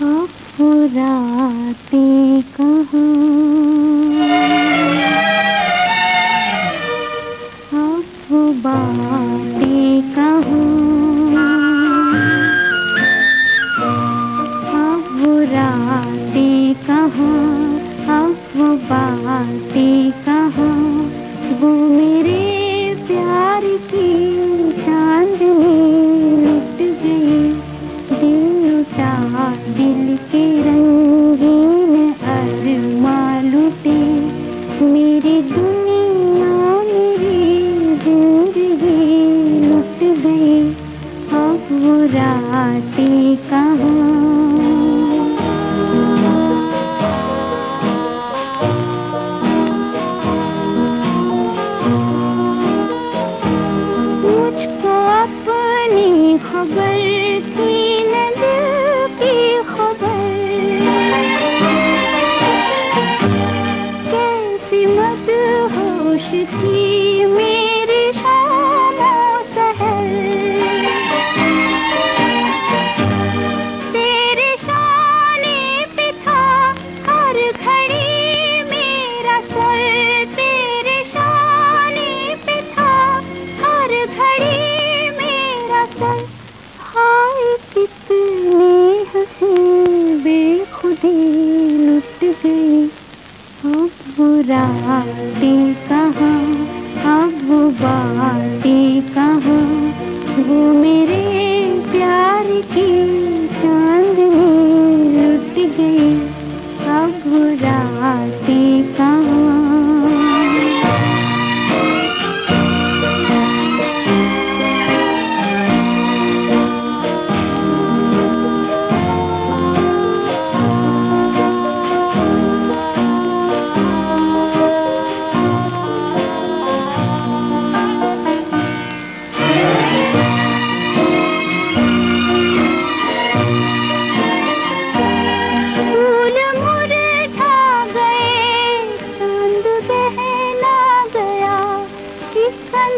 आपको रातें कहाँ वो मुझको अपनी खबर थी न की खबर। कैसी मत होश थी भी लुट गई। हाँ, हो रातें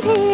baby.